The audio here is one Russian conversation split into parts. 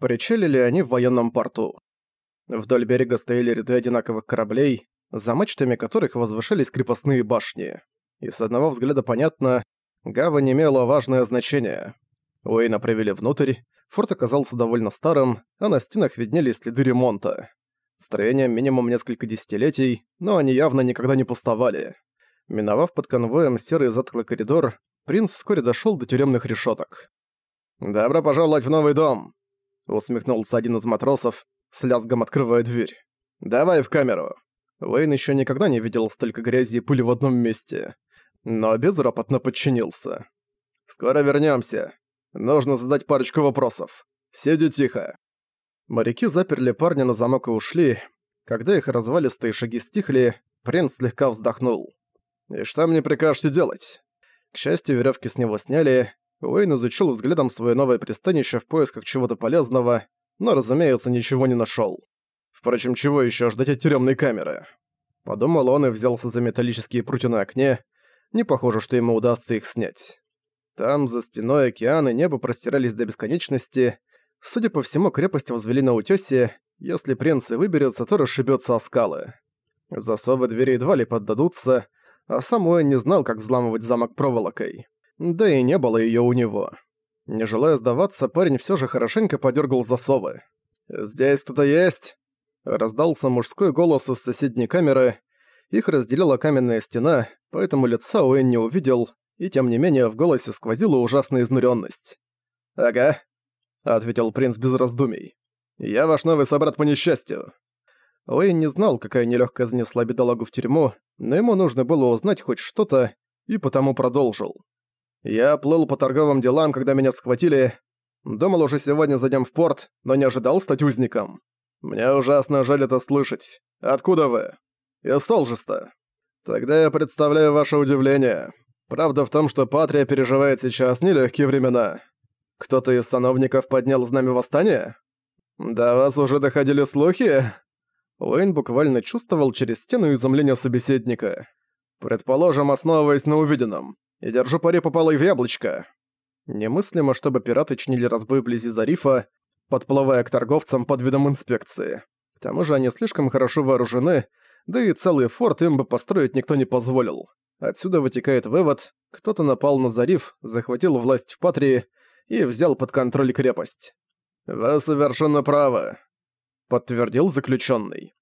Причалили они в военном порту. Вдоль берега стояли ряды одинаковых кораблей, за мачтами которых возвышались крепостные башни. И с одного взгляда понятно, гавань имела важное значение. Уэйна провели внутрь, форт оказался довольно старым, а на стенах виднелись следы ремонта. Строение минимум несколько десятилетий, но они явно никогда не пустовали. Миновав под конвоем серый затклый коридор, принц вскоре дошёл до тюремных решёток. «Добро пожаловать в новый дом!» Усмехнулся один из матросов, с лязгом открывая дверь. «Давай в камеру!» Уэйн ещё никогда не видел столько грязи и пыли в одном месте, но безропотно подчинился. «Скоро вернёмся. Нужно задать парочку вопросов. Сиди тихо». Моряки заперли парня на замок и ушли. Когда их развалистые шаги стихли, принц слегка вздохнул. «И что мне прикажете делать?» К счастью, верёвки с него сняли. Уэйн изучил взглядом свое новое пристанище в поисках чего-то полезного, но, разумеется, ничего не нашёл. Впрочем, чего ещё ждать от тюремной камеры? Подумал он и взялся за металлические прутья на окне. Не похоже, что ему удастся их снять. Там, за стеной океан небо простирались до бесконечности. Судя по всему, крепость возвели на утёсе. Если принц и выберется, то расшибётся о скалы. Засовы двери едва ли поддадутся, а сам Уэйн не знал, как взламывать замок проволокой. Да и не было её у него. Не желая сдаваться, парень всё же хорошенько подёргал засовы. «Здесь кто-то есть?» Раздался мужской голос из соседней камеры. Их разделила каменная стена, поэтому лица Уэйн не увидел, и тем не менее в голосе сквозила ужасная изнурённость. «Ага», — ответил принц без раздумий. «Я ваш новый собрат по несчастью». Уэйн не знал, какая нелёгкая занесла бедолагу в тюрьму, но ему нужно было узнать хоть что-то, и потому продолжил. «Я плыл по торговым делам, когда меня схватили. Думал уже сегодня зайдем в порт, но не ожидал стать узником. Мне ужасно жаль это слышать. Откуда вы?» «Из Солжеста». «Тогда я представляю ваше удивление. Правда в том, что Патрия переживает сейчас нелегкие времена. Кто-то из сановников поднял знамя восстания? До вас уже доходили слухи?» Уэйн буквально чувствовал через стену изумления собеседника. «Предположим, основываясь на увиденном. И держу пари попало и в яблочко». Немыслимо, чтобы пираты чинили разбой вблизи Зарифа, подплывая к торговцам под видом инспекции. К тому же они слишком хорошо вооружены, да и целый форт им бы построить никто не позволил. Отсюда вытекает вывод, кто-то напал на Зариф, захватил власть в Патрии и взял под контроль крепость. «Вы совершенно правы», — подтвердил заключенный.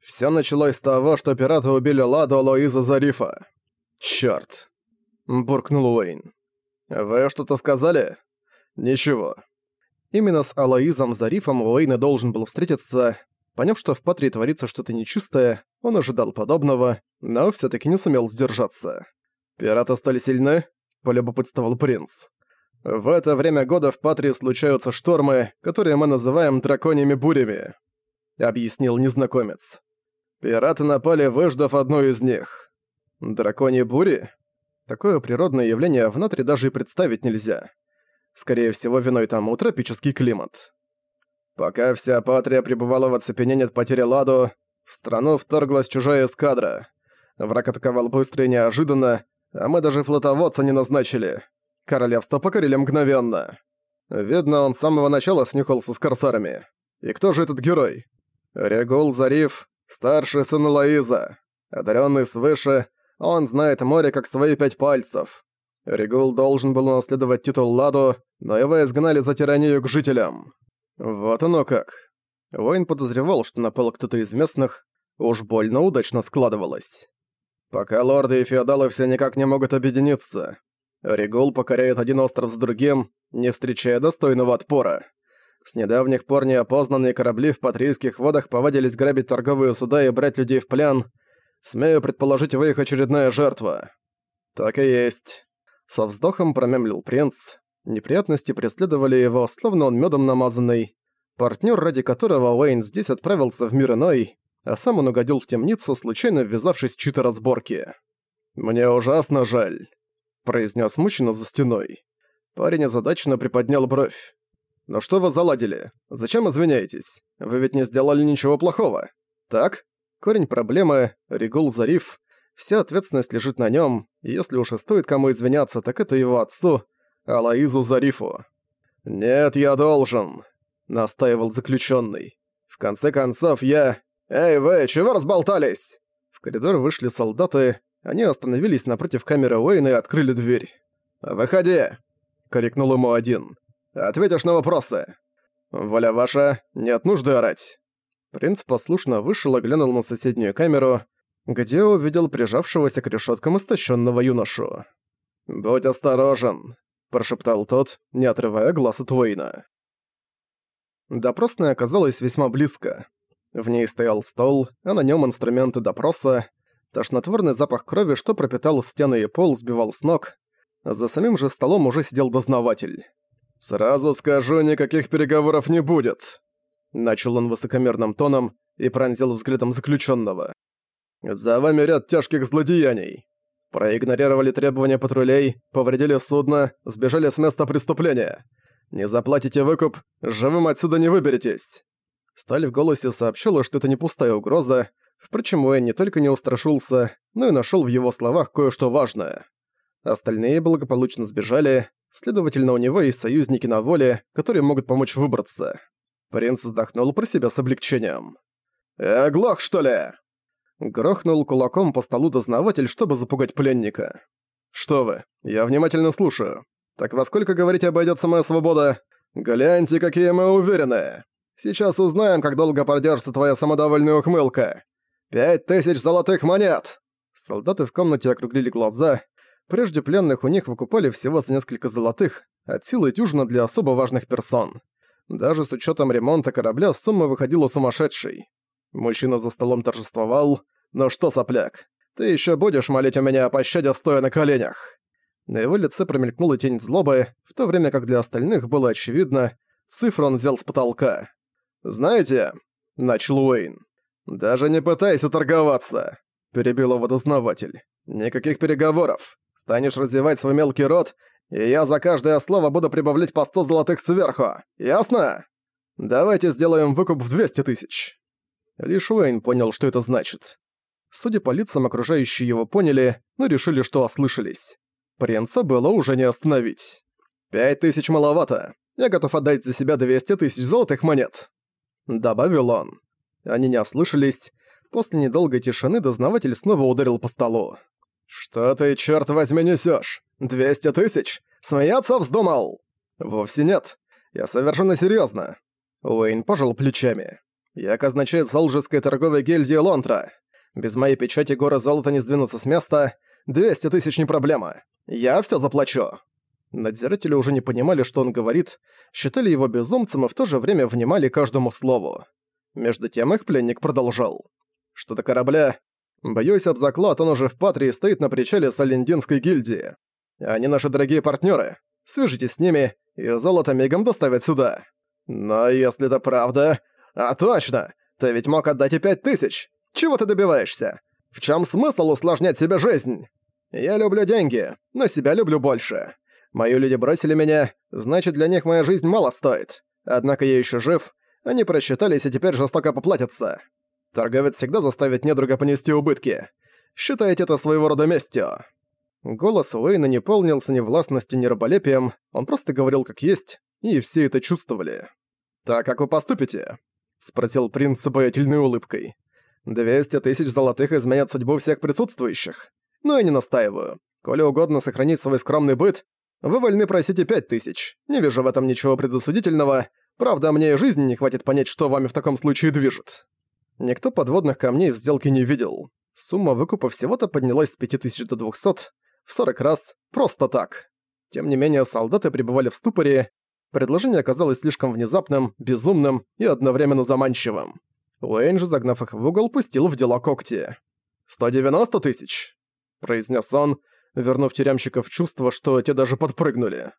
Все началось с того, что пираты убили Ладу Лоиза Зарифа. Черт! Буркнул Уэйн. «Вы что-то сказали?» «Ничего». Именно с Алоизом Зарифом Уэйн и должен был встретиться. Поняв, что в Патрии творится что-то нечистое, он ожидал подобного, но все таки не сумел сдержаться. «Пираты стали сильны?» – полюбопытствовал принц. «В это время года в Патрии случаются штормы, которые мы называем драконьими бурями», – объяснил незнакомец. «Пираты напали, выждав одну из них. Драконьи бури? Такое природное явление внутри даже и представить нельзя. Скорее всего, виной тому тропический климат. Пока вся Патрия пребывала в оцепенении от потери Ладу, в страну вторглась чужая эскадра. Враг атаковал быстро и неожиданно, а мы даже флотоводца не назначили. Королевство покорили мгновенно. Видно, он с самого начала снюхался с корсарами. И кто же этот герой? Регул Зариф, старший сын Лоиза. Одаренный свыше, он знает море как свои пять пальцев. Регул должен был унаследовать титул Ладу, но его изгнали за тиранию к жителям. Вот оно как. Воин подозревал, что напал кто-то из местных, уж больно удачно складывалось. Пока лорды и феодалы все никак не могут объединиться. Регул покоряет один остров с другим, не встречая достойного отпора. С недавних пор неопознанные корабли в патрийских водах повадились грабить торговые суда и брать людей в плен. Смею предположить, вы их очередная жертва. Так и есть. Со вздохом промямлил принц. Неприятности преследовали его, словно он медом намазанный. Партнер, ради которого Уэйн здесь отправился в мир иной, а сам он угодил в темницу, случайно ввязавшись в чьи-то разборки. «Мне ужасно жаль», — произнес мужчина за стеной. Парень озадаченно приподнял бровь. «Но что вы заладили? Зачем извиняетесь? Вы ведь не сделали ничего плохого. Так? Корень проблемы — Регул Зариф. Вся ответственность лежит на нем, если уж и стоит кому извиняться, так это его отцу, Алаизу Зарифу. «Нет, я должен», — настаивал заключенный. «В конце концов, я... Эй, вы, чего разболтались?» В коридор вышли солдаты, они остановились напротив камеры Уэйна и открыли дверь. «Выходи!» — крикнул ему один. «Ответишь на вопросы!» «Воля ваша, нет нужды орать!» Принц послушно вышел и глянул на соседнюю камеру, где увидел прижавшегося к решеткам истощенного юношу. «Будь осторожен!» – прошептал тот, не отрывая глаз от Уэйна. Допросная оказалась весьма близко. В ней стоял стол, а на нем инструменты допроса, Тошнотворный запах крови, что пропитал стены и пол, сбивал с ног. За самим же столом уже сидел дознаватель. «Сразу скажу, никаких переговоров не будет», — начал он высокомерным тоном и пронзил взглядом заключенного. «За вами ряд тяжких злодеяний. Проигнорировали требования патрулей, повредили судно, сбежали с места преступления. Не заплатите выкуп, живым отсюда не выберетесь». Сталь в голосе сообщила, что это не пустая угроза, Впрочем, Уэйн не только не устрашился, но и нашел в его словах кое-что важное. Остальные благополучно сбежали, следовательно, у него есть союзники на воле, которые могут помочь выбраться. Принц вздохнул про себя с облегчением. «Э, глох, что ли?» Грохнул кулаком по столу дознаватель, чтобы запугать пленника. «Что вы, я внимательно слушаю. Так во сколько, говорите, обойдется моя свобода? Гляньте, какие мы уверенные. Сейчас узнаем, как долго продержится твоя самодовольная ухмылка. «Пять тысяч золотых монет!» Солдаты в комнате округлили глаза. Прежде пленных у них выкупали всего за несколько золотых, от силы дюжина для особо важных персон. Даже с учетом ремонта корабля сумма выходила сумасшедшей. Мужчина за столом торжествовал. «Ну что, сопляк, ты еще будешь молить у меня о пощаде, стоя на коленях?» На его лице промелькнула тень злобы, в то время как для остальных было очевидно, цифру он взял с потолка. «Знаете», — начал Уэйн, «Даже не пытайся торговаться», — перебил его дознаватель. «Никаких переговоров. Станешь развивать свой мелкий рот, и я за каждое слово буду прибавлять по сто золотых сверху. Ясно? Давайте сделаем выкуп в 200 тысяч». Лишь Уэйн понял, что это значит. Судя по лицам, окружающие его поняли, но решили, что ослышались. Принца было уже не остановить. «Пять тысяч маловато. Я готов отдать за себя 200 тысяч золотых монет», — добавил он. Они не ослышались. После недолгой тишины дознаватель снова ударил по столу. «Что ты, черт возьми, несешь? Двести тысяч? Смеяться вздумал?» «Вовсе нет. Я совершенно серьезно. Уэйн пожал плечами. «Я казначей Солжеской торговой гильдии Лонтра. Без моей печати горы золота не сдвинутся с места. Двести тысяч не проблема. Я все заплачу». Надзиратели уже не понимали, что он говорит, считали его безумцем и в то же время внимали каждому слову. Между тем их пленник продолжал. «Что до корабля? Боюсь об заклад, он уже в Патрии стоит на причале Салендинской гильдии. Они наши дорогие партнеры. Свяжитесь с ними, и золото мигом доставят сюда. Но если это правда... А точно! Ты ведь мог отдать и пять тысяч! Чего ты добиваешься? В чем смысл усложнять себе жизнь? Я люблю деньги, но себя люблю больше. Мои люди бросили меня, значит для них моя жизнь мало стоит. Однако я еще жив, они просчитались и теперь жестоко поплатятся. Торговец всегда заставит недруга понести убытки. Считаете это своего рода местью?» Голос Уэйна не полнился ни властностью, ни раболепием, он просто говорил как есть, и все это чувствовали. «Так как вы поступите?» — спросил принц с обаятельной улыбкой. «Двести тысяч золотых изменят судьбу всех присутствующих. Но я не настаиваю. Коли угодно сохранить свой скромный быт, вы вольны просить и пять тысяч. Не вижу в этом ничего предосудительного, Правда, мне и жизни не хватит понять, что вами в таком случае движет. Никто подводных камней в сделке не видел. Сумма выкупа всего-то поднялась с 5000 до 200, в 40 раз, просто так. Тем не менее, солдаты пребывали в ступоре, предложение оказалось слишком внезапным, безумным и одновременно заманчивым. Уэйн же, загнав их в угол, пустил в дела когти. «190 тысяч!» – произнес он, вернув тюремщиков в чувство, что те даже подпрыгнули.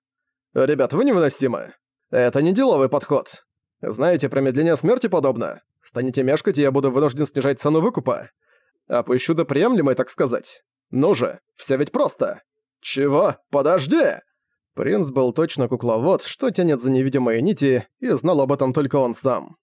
«Ребят, вы невыносимы!» Это не деловой подход. Знаете, промедление смерти подобно. Станете мешкать, и я буду вынужден снижать цену выкупа. Опущу до приемлемой, так сказать. Ну же, все ведь просто. Чего? Подожди! Принц был точно кукловод, что тянет за невидимые нити, и знал об этом только он сам.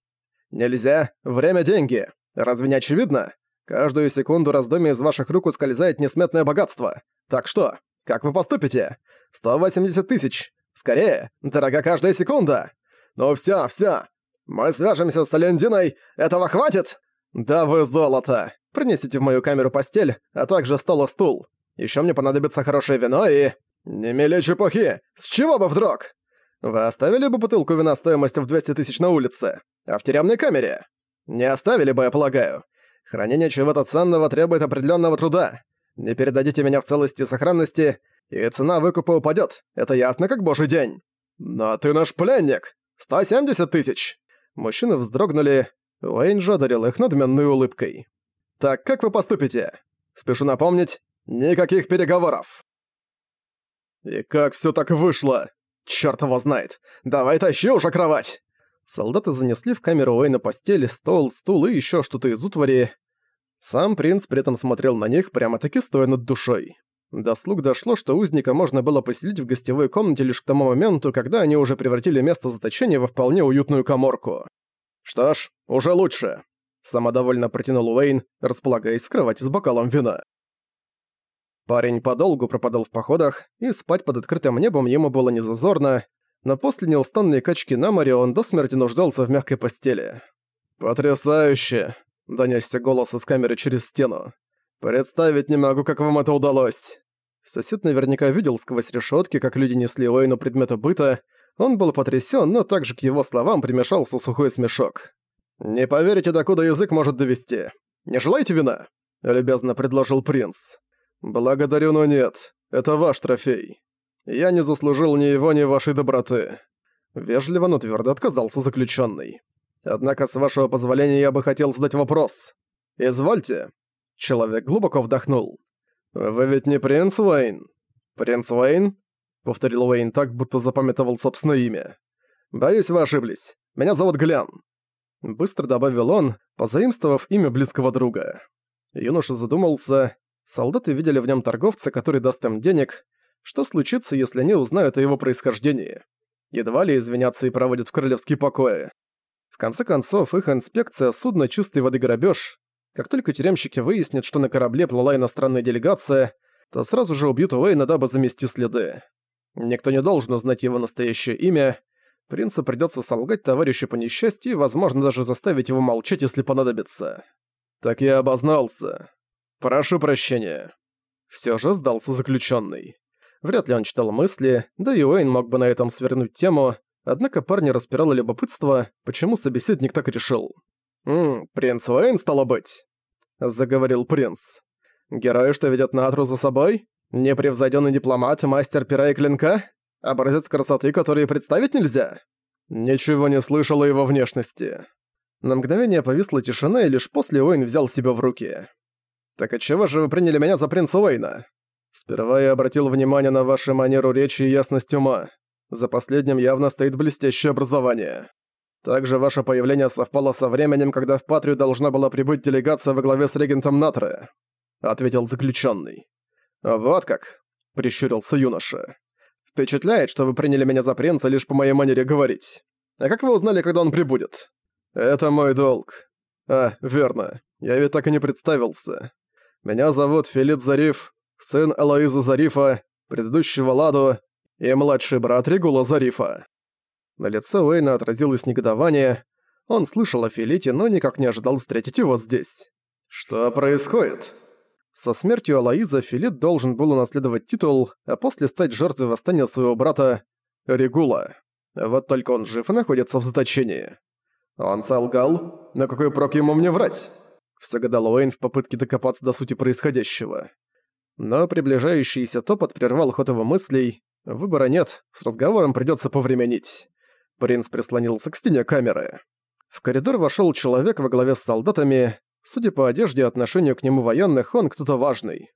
Нельзя. Время – деньги. Разве не очевидно? Каждую секунду раздумья из ваших рук ускользает несметное богатство. Так что, как вы поступите? 180 тысяч. Скорее! Дорога каждая секунда! Ну всё, всё! Мы свяжемся с Алендиной! Этого хватит?» «Да вы золото! Принесите в мою камеру постель, а также стол и стул. Ещё мне понадобится хорошее вино и...» «Не мели чепухи! С чего бы вдруг?» «Вы оставили бы бутылку вина стоимостью в 200 тысяч на улице? А в тюремной камере?» «Не оставили бы, я полагаю. Хранение чего-то ценного требует определенного труда. Не передадите меня в целости и сохранности, и цена выкупа упадет. Это ясно как божий день. Но ты наш пленник. 170 тысяч. Мужчины вздрогнули. Уэйн же одарил их надменной улыбкой. Так как вы поступите? Спешу напомнить, никаких переговоров. И как все так вышло? Чёрт его знает. Давай тащи уже кровать. Солдаты занесли в камеру Уэйна постель, стол, стул и еще что-то из утвари. Сам принц при этом смотрел на них, прямо-таки стоя над душой. До слуг дошло, что узника можно было поселить в гостевой комнате лишь к тому моменту, когда они уже превратили место заточения во вполне уютную коморку. «Что ж, уже лучше», — самодовольно протянул Уэйн, располагаясь в кровати с бокалом вина. Парень подолгу пропадал в походах, и спать под открытым небом ему было незазорно, но после неустанной качки на море он до смерти нуждался в мягкой постели. «Потрясающе!» — донёсся голос из камеры через стену. «Представить не могу, как вам это удалось!» Сосед наверняка видел сквозь решетки, как люди несли Уэйну предметы быта. Он был потрясен, но также к его словам примешался сухой смешок. «Не поверите, докуда язык может довести. Не желаете вина?» — любезно предложил принц. «Благодарю, но нет. Это ваш трофей. Я не заслужил ни его, ни вашей доброты». Вежливо, но твердо отказался заключенный. «Однако, с вашего позволения, я бы хотел задать вопрос. Извольте». Человек глубоко вдохнул. «Вы ведь не принц Уэйн?» «Принц Уэйн?» — повторил Уэйн так, будто запамятовал собственное имя. «Боюсь, вы ошиблись. Меня зовут Глян». Быстро добавил он, позаимствовав имя близкого друга. Юноша задумался, Солдаты видели в нем торговца, который даст им денег. Что случится, если они узнают о его происхождении? Едва ли извинятся и проводят в королевские покои. В конце концов, их инспекция судна чистой воды грабеж. Как только тюремщики выяснят, что на корабле плыла иностранная делегация, то сразу же убьют Уэйна, дабы замести следы. Никто не должен узнать его настоящее имя. Принцу придется солгать товарищу по несчастью и, возможно, даже заставить его молчать, если понадобится. Так я обознался. «Прошу прощения». Всё же сдался заключённый. Вряд ли он читал мысли, да и Уэйн мог бы на этом свернуть тему, однако парня распирало любопытство, почему собеседник так решил. «Ммм, принц Уэйн, стало быть?» – заговорил принц. «Герой, что ведёт Натру за собой? Непревзойдённый дипломат, мастер пера и клинка? Образец красоты, который представить нельзя?» Ничего не слышал о его внешности. На мгновение повисла тишина, и лишь после Уэйн взял себя в руки. «Так отчего же вы приняли меня за принца Уэйна?» «Сперва я обратил внимание на вашу манеру речи и ясность ума. За последним явно стоит блестящее образование. Также ваше появление совпало со временем, когда в Патрию должна была прибыть делегация во главе с регентом Натре», — ответил заключенный. «Вот как», — прищурился юноша. «Впечатляет, что вы приняли меня за принца лишь по моей манере говорить. А как вы узнали, когда он прибудет?» «Это мой долг». «А, верно. Я ведь так и не представился. Меня зовут Филит Зариф, сын Элоизы Зарифа, предыдущего Ладу и младший брат Регула Зарифа». На лице Уэйна отразилось негодование. Он слышал о Филите, но никак не ожидал встретить его здесь. «Что происходит?» Со смертью Алаиза Филит должен был унаследовать титул, а после стать жертвой восстания своего брата Регула. Вот только он жив и находится в заточении. Он солгал? На какой прок ему мне врать? Все гадал Уэйн в попытке докопаться до сути происходящего. Но приближающийся топот прервал ход его мыслей. Выбора нет, с разговором придется повременить. Принц прислонился к стене камеры. В коридор вошел человек во главе с солдатами. Судя по одежде и отношению к нему военных, он кто-то важный.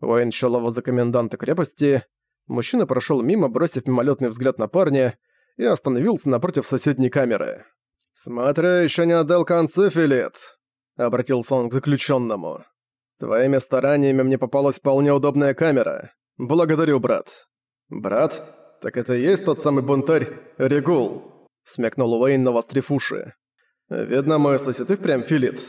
Уэйн счёл его за коменданта крепости. Мужчина прошел мимо, бросив мимолетный взгляд на парня, и остановился напротив соседней камеры. «Смотрю, еще не отдал концы, Филет», обратился он к заключенному. «Твоими стараниями мне попалась вполне удобная камера. Благодарю, брат». «Брат? Так это и есть тот самый бунтарь Регул?» смекнул Уэйн, навострив уши. «Видно, мой если ты впрямь филит.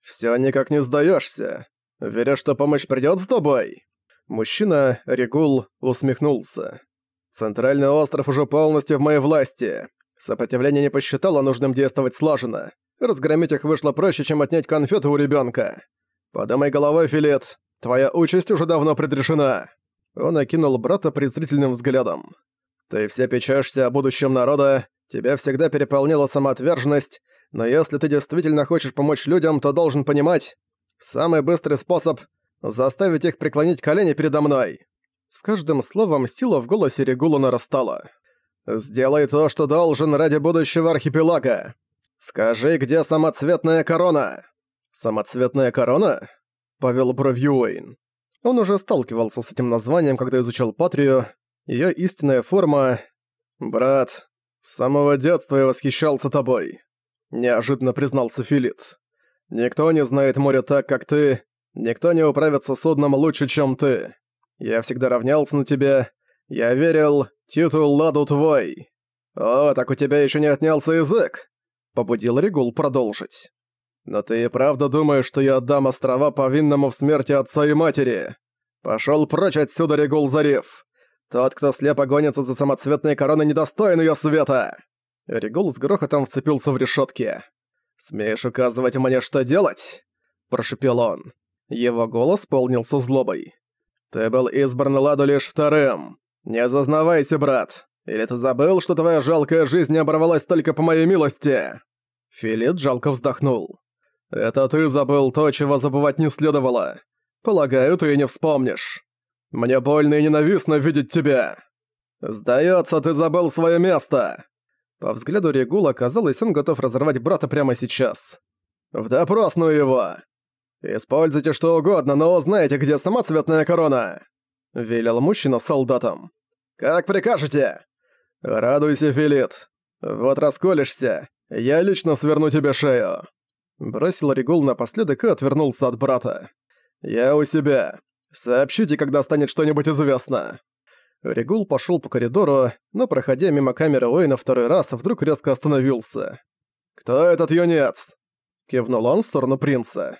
Всё никак не сдаешься. Веря, что помощь придёт с тобой?» Мужчина, Регул, усмехнулся. «Центральный остров уже полностью в моей власти. Сопротивление не посчитало нужным действовать слаженно. Разгромить их вышло проще, чем отнять конфеты у ребенка. Подумай головой, Филет. Твоя участь уже давно предрешена. Он окинул брата презрительным взглядом. Ты все печешься о будущем народа, тебя всегда переполняла самоотверженность, но если ты действительно хочешь помочь людям, то должен понимать, самый быстрый способ — заставить их преклонить колени передо мной. С каждым словом сила в голосе Регула нарастала. «Сделай то, что должен ради будущего архипелага. Скажи, где самоцветная корона?» «Самоцветная корона?» — повел бровью Уэйн. Он уже сталкивался с этим названием, когда изучал Патрию. Её истинная форма... «Брат, с самого детства я восхищался тобой», — неожиданно признался Филит. «Никто не знает море так, как ты. Никто не управится судном лучше, чем ты. Я всегда равнялся на тебя. Я верил, титул ладу твой. О, так у тебя еще не отнялся язык!» Побудил Регул продолжить. «Но ты и правда думаешь, что я отдам острова повинному в смерти отца и матери? Пошёл прочь отсюда, Регул Зарев! Тот, кто слепо гонится за самоцветной короной, недостоин её света!» Регул с грохотом вцепился в решётки. «Смеешь указывать мне, что делать?» – прошепел он. Его голос полнился злобой. «Ты был избран Ладу лишь вторым. Не зазнавайся, брат. Или ты забыл, что твоя жалкая жизнь оборвалась только по моей милости?» Филит жалко вздохнул. «Это ты забыл то, чего забывать не следовало. Полагаю, ты и не вспомнишь. Мне больно и ненавистно видеть тебя. Сдается, ты забыл свое место!» По взгляду Регула казалось, он готов разорвать брата прямо сейчас. «В допросную его! Используйте что угодно, но узнаете, где самоцветная корона!» Велел мужчина солдатам. «Как прикажете!» «Радуйся, Филит. Вот расколешься, я лично сверну тебе шею!» Бросил Регул напоследок и отвернулся от брата. «Я у себя. Сообщите, когда станет что-нибудь известно». Регул пошел по коридору, но, проходя мимо камеры Уэйна второй раз, вдруг резко остановился. «Кто этот юнец?» Кивнул он в сторону принца.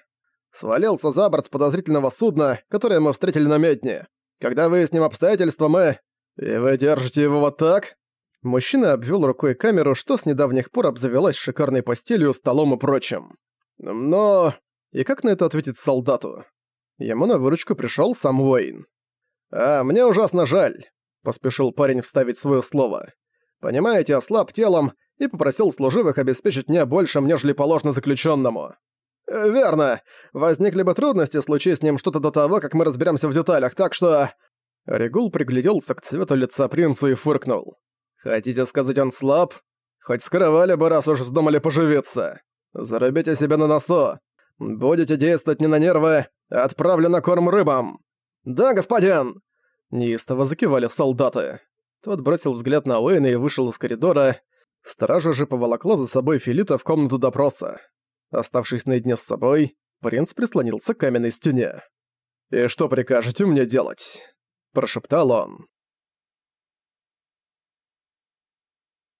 «Свалился за борт с подозрительного судна, которое мы встретили на медне. Когда выясним обстоятельства, мы... И вы держите его вот так?» Мужчина обвел рукой камеру, что с недавних пор обзавелась шикарной постелью, столом и прочим. Но... И как на это ответить солдату? Ему на выручку пришел сам Уэйн. «А, мне ужасно жаль», — поспешил парень вставить свое слово. «Понимаете, ослаб телом и попросил служивых обеспечить мне большим, нежели положено заключенному. «Э, «Верно. Возникли бы трудности, случись с ним что-то до того, как мы разберемся в деталях, так что...» Регул пригляделся к цвету лица принца и фыркнул. «Хотите сказать, он слаб? Хоть скрывали бы, раз уж вздумали поживиться. Зарубите себя на носу. Будете действовать не на нервы, отправлю на корм рыбам. Да, господин!» Неистово закивали солдаты. Тот бросил взгляд на Уэйна и вышел из коридора. Стража же поволокла за собой Филита в комнату допроса. Оставшись наедине с собой, принц прислонился к каменной стене. «И что прикажете мне делать?» – прошептал он.